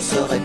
je serai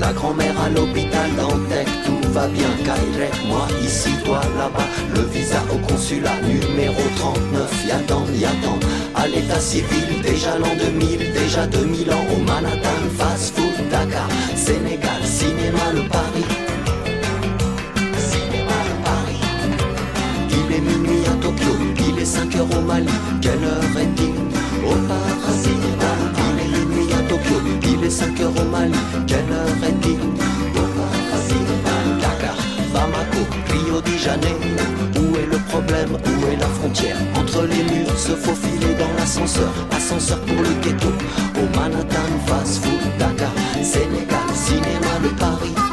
la grand-mère à l'hôpital Dantec, tout va bien, Kairek, moi ici, toi là-bas, le visa au consulat numéro 39, y'attend, y'attend, à l'état civil, déjà l'an 2000, déjà 2000 ans, au Manhattan, fast food, Dakar, Sénégal, cinéma, le Paris. Cinéma, le Paris. Il est minuit à Tokyo, il est 5 heures au Mali, quelle heure est-il? Au paradis, il est 5 heures au Mali, quelle heure est-il Dakar, Bamako, Rio de Janeiro, où est le problème, où est la frontière Entre les murs, se faufiler dans l'ascenseur, ascenseur pour le ghetto, au Manhattan, fast food, Dakar, Sénégal, cinéma, le Paris.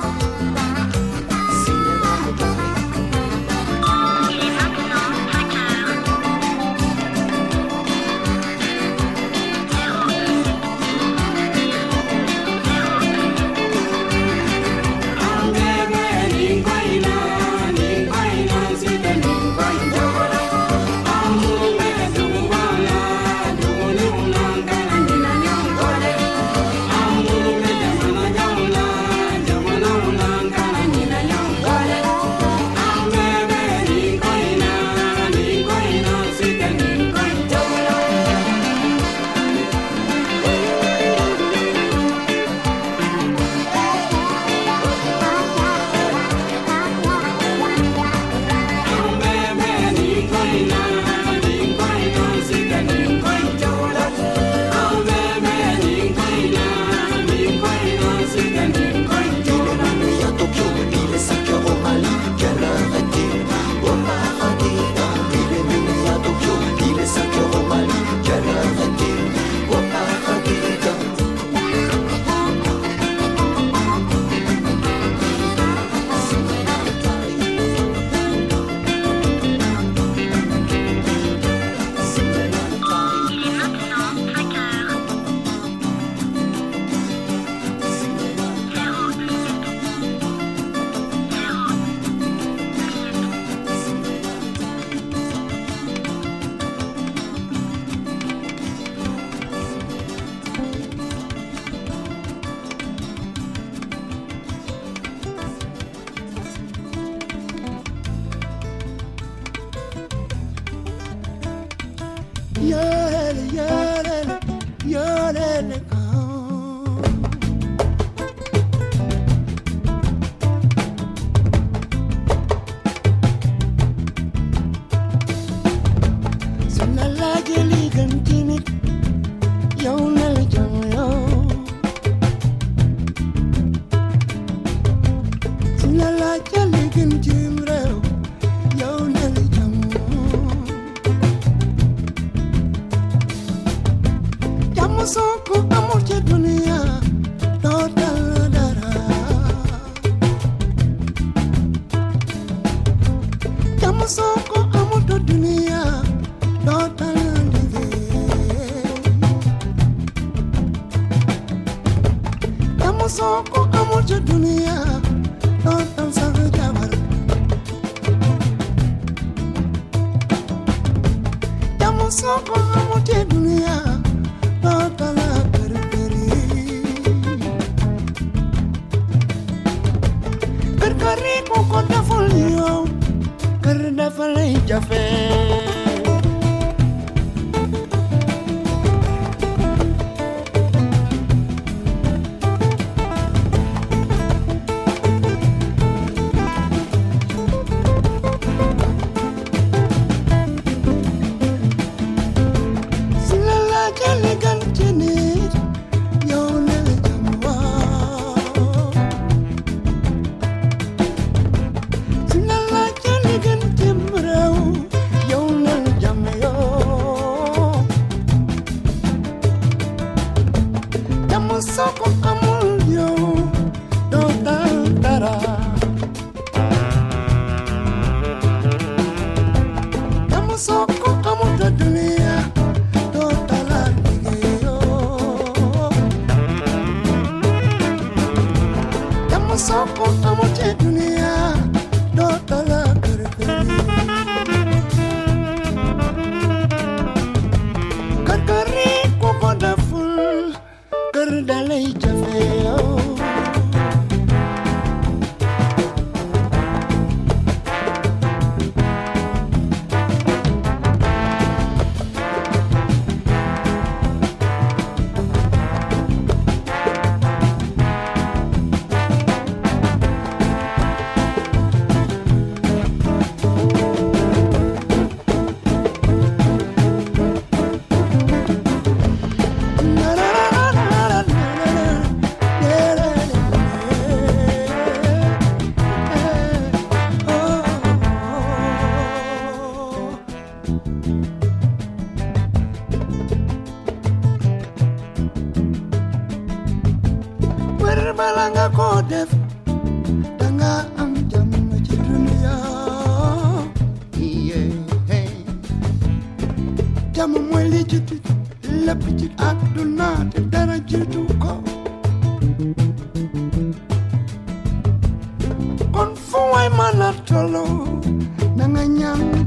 Waay mën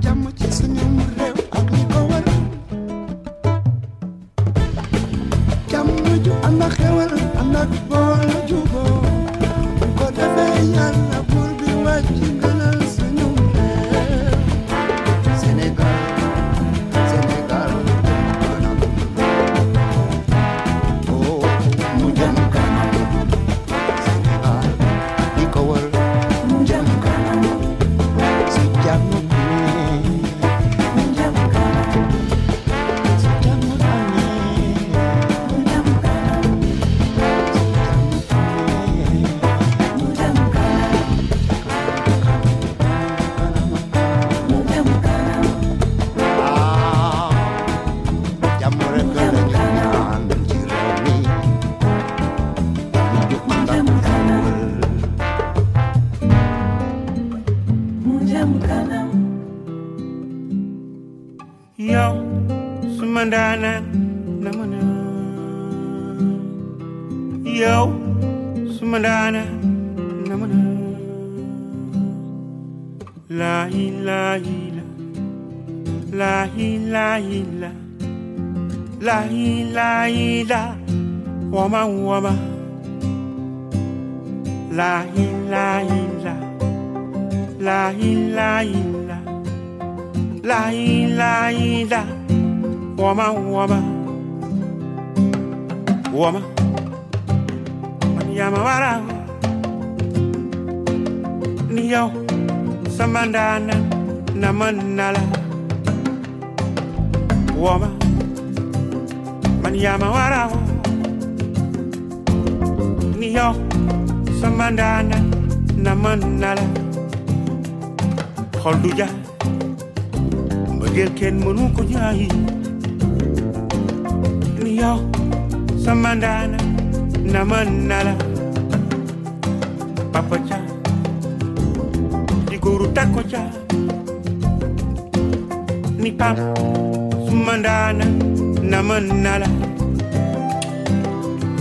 wama wama laa ilaaha illa laa ilaaha illa La la. La Woman woman Woman Man yama wara Ni yo Samandana Namanala. Woman Man yama wara Ni yo Samandana Namanala. Xol du ja mbëggeel kenn mënu ko ni yow sama ndaana na mën na la papa ca di góoru takko ni pap suma ndaana na mën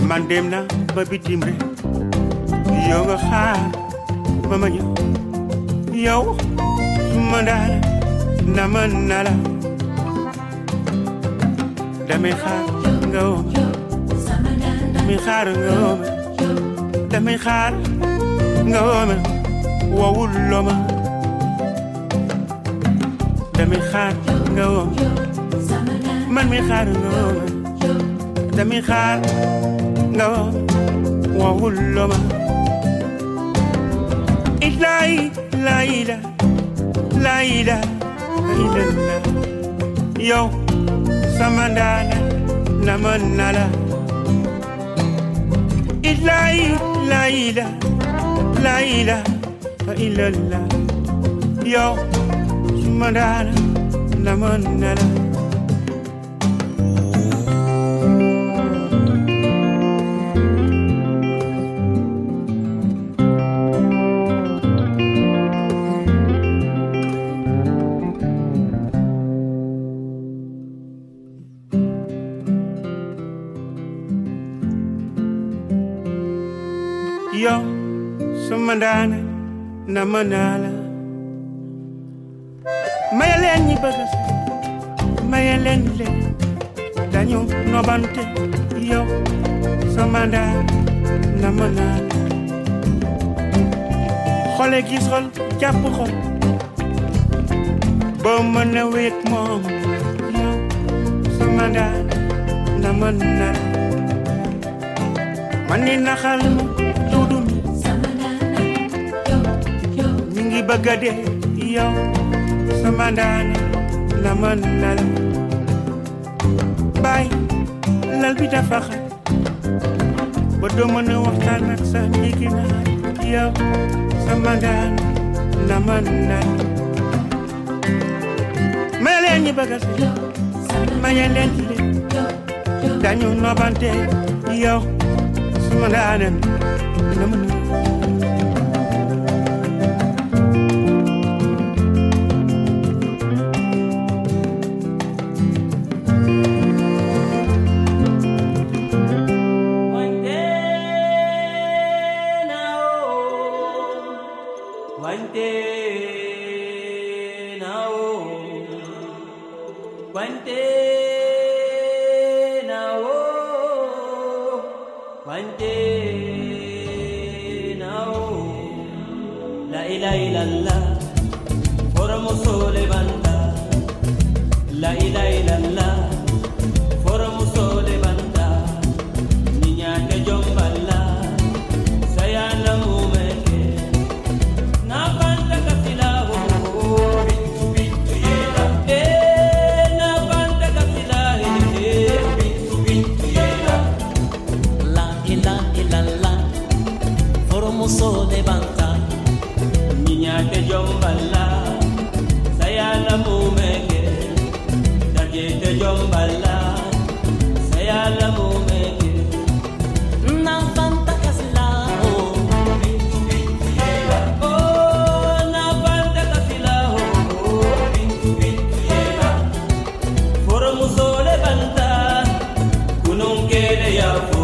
man na ba bitim re. Yow nga xaar ba ma ñëw. Yow suma ndaana na mën na la damay xaar nga wooma damay xaar nga wooma damay xaar nga wooma wowul loo ma. Damay xaar nga woo man mi xaar nga wooma damay xaar nga woo woowul loo ma ilaay laayida laayida ilalla yow sama ndaana nama nala ilaay laayida laayida ilalla yow suma ndaana nama nala yow suma ndaana nama nala maye leen ñi bëgg sa maye leen leen dañu nobante yow sama ndaana nama nala xole gis xol jàpp xol boo mën a wéet moom yow sama ndaana nama nala man ni ñu ngi bëgg a dee yow sama ndaana la mën na la lal bi dafa xat ba doo mën a waxtaan ak sa njiginaay yow sama ndaana la mën na la may leen ñi bëgg a sëy maye leen ci dañu nobante yow sama Yeah.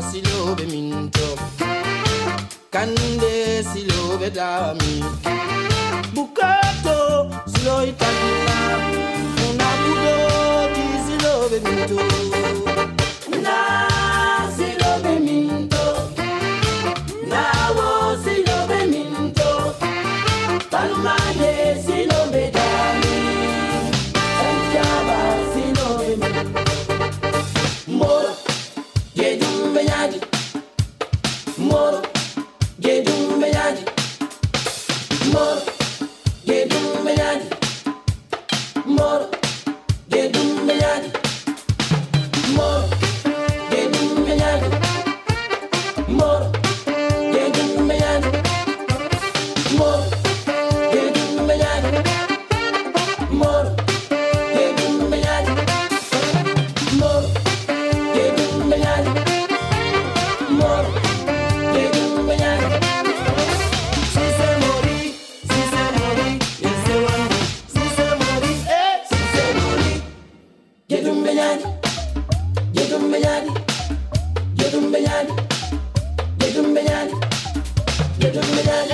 si lobe minto. Kande si lobe dami. Bukato si lo itano do that.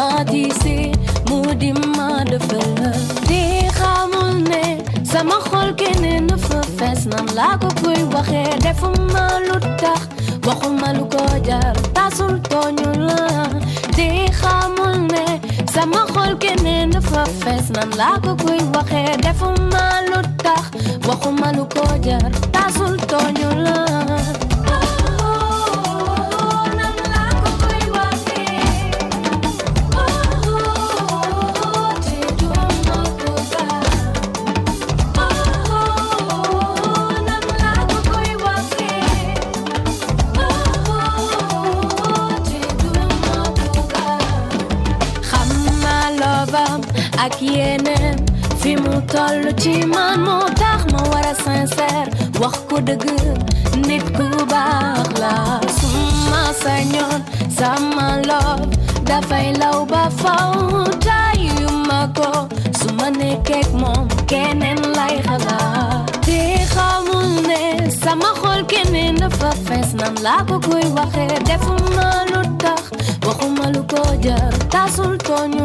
ma diisee mu di ma defal la di xamul ne sama xol keneen na fa fees nan laa ko koy waxee defuma lu tax. Waxuma lu ko jar tasul tooñu la. Di xamul ne sama xol keneen na fa fees nan laa ko koy waxee defuma lu tax. Waxuma lu ko tasul tooñu la. ak yeneen fi mu toll ci man moo tax ma sincère wax ko dëgg nit ku baax la. Suma sañoon sama loof dafay law ba faw taayu ma ko. Su ma moom keneen lay xalaat. Te xamul ne sama xol keneen dafa fees nan laa ko koy waxee. Lu tax waxuma lu tasul tooñu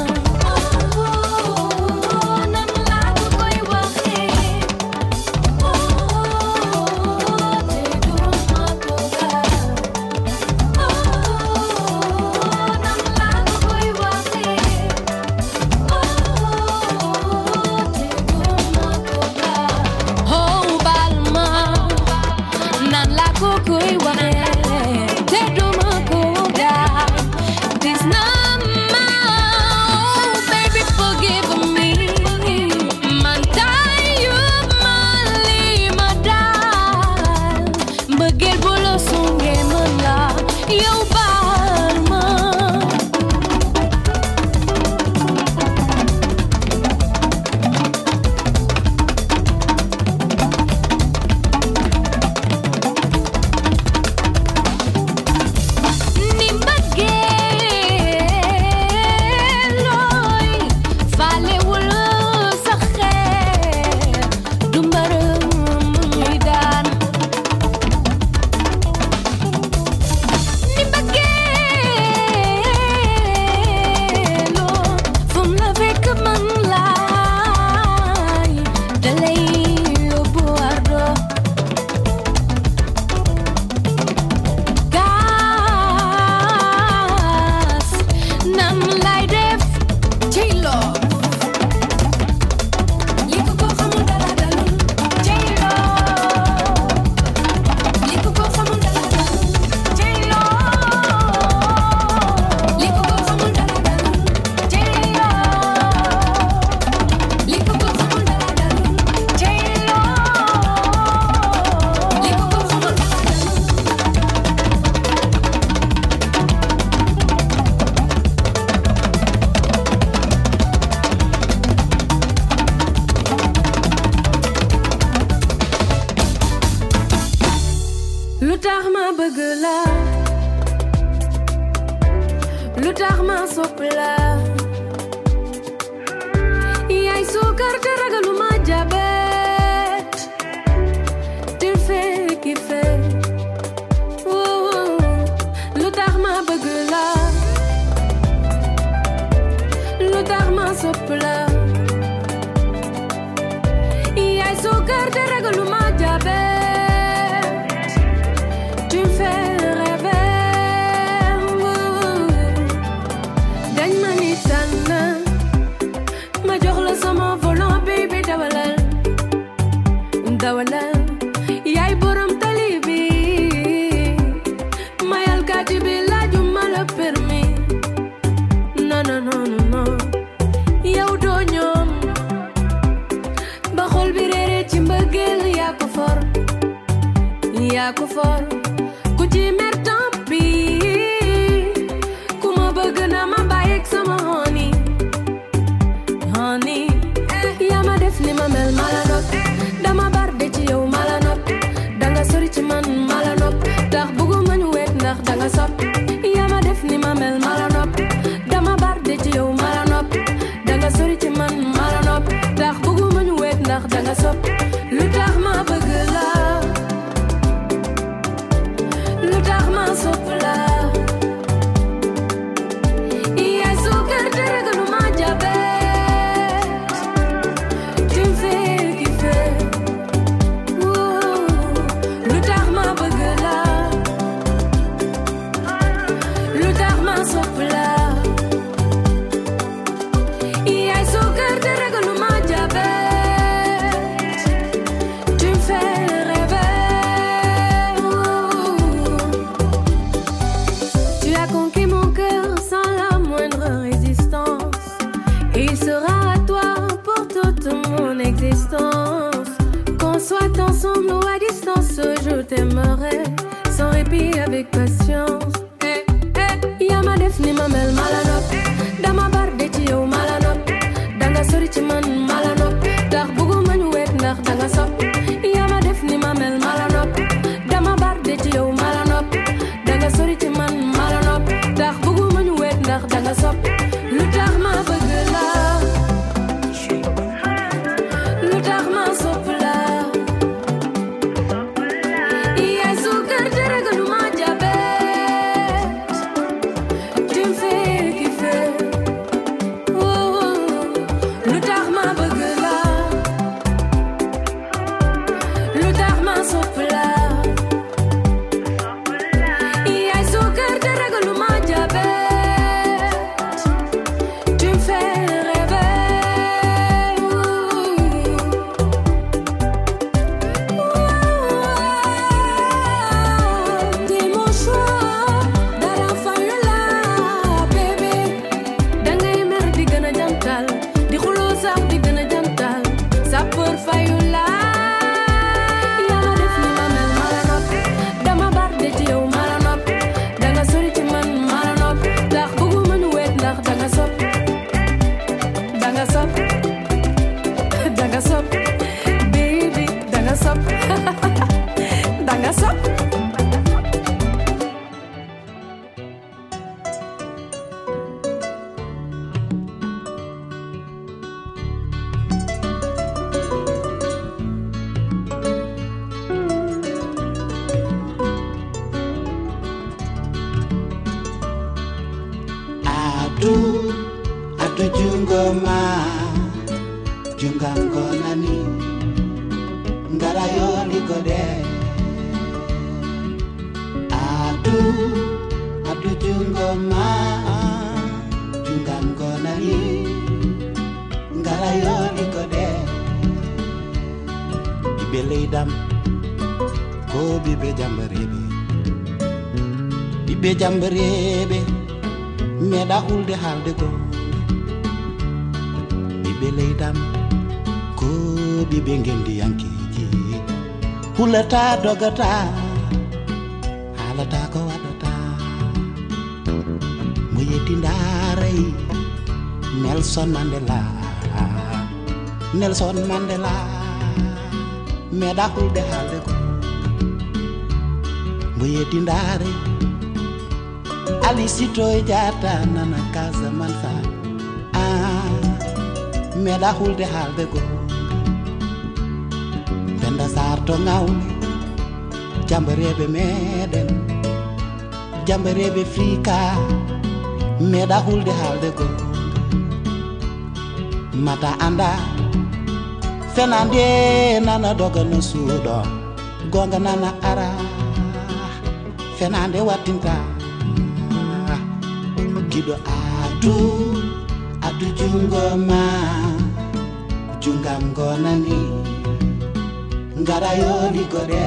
tu jungo ma jungang konani ngarayo likode. Adu, adu jungo ma jungang konani likode. Ibele ibeledam ko bibe jambarebe ibe jambarebe meda hulde halde ko ɓiɓe leydam ko ɓiɓe gendiyankeji hulata dogata haalata ko waɗata mo yetti nelson mandela. Nelson mandela meeɗa hulde haalde goo mo yetti ali sitoy jata nana casamansa ah meɗa hulde haalde go. Benda sar to ngawle jambareɓe meɗen frika meɗa hulde haalde go. Mata anda fenande nana doga no suuɗo gonga nana ara fenande wattinta giɗo adu adu jungo ma nani? Ngarayo ligode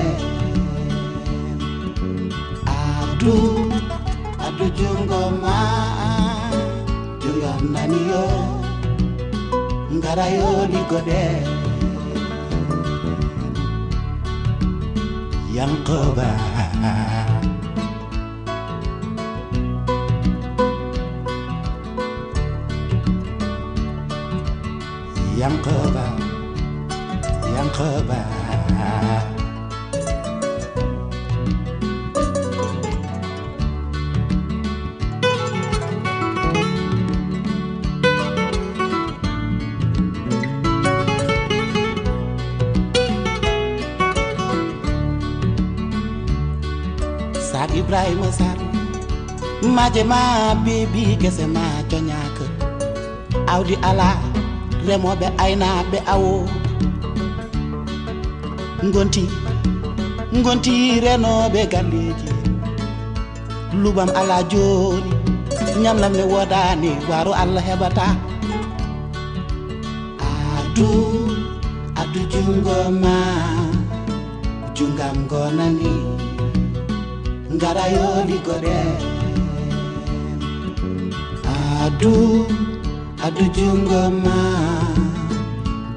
adu adu jungo ma jungo nani yo? Ngarayo ligode yang kebah yang kebal غابة Sad Ibrahim Sad Majema baby gesema chonyaka Audi ala Remo bé aina aynaɓe awo gonti gonti renoɓe galleji lubam ala joni ñamlam ne wodani waru allah heɓata adu adu jungo ma jungam gonani ngara yoli goɗe adu adu jungo ma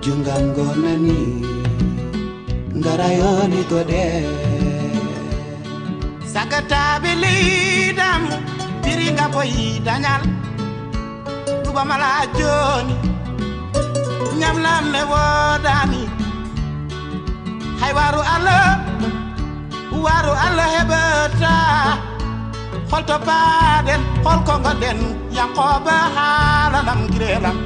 jungam gonani karayoni tode sakatabili dam piringa boyi dañal dubamala joni ñamlam ne wodani hay waru allah waru allah heɓata holto baaden holko goɗen yankoɓe haalalam guirelam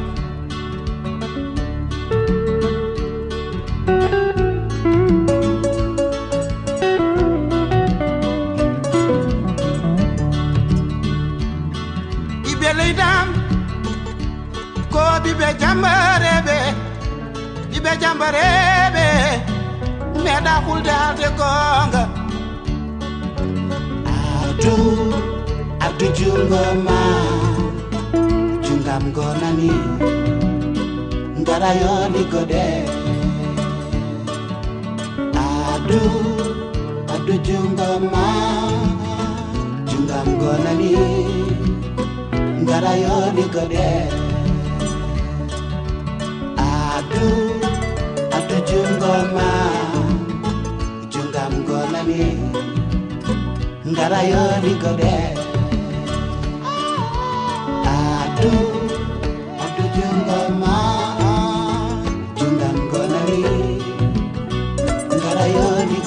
girelam ɓiɓɓe leydam ko ɓiɓɓe jambareɓe ɓiɓɓe jambareɓe meeɗa hulde haalde gonga adu adu jungo ma jungam gonani ngara yoni gode. Adu adu jungo ma jungam gonani ngara yoni gode adu adu jungo ma jungam gonani ngara yoni gode adu adu jungo ma jungam gonani ngara yoni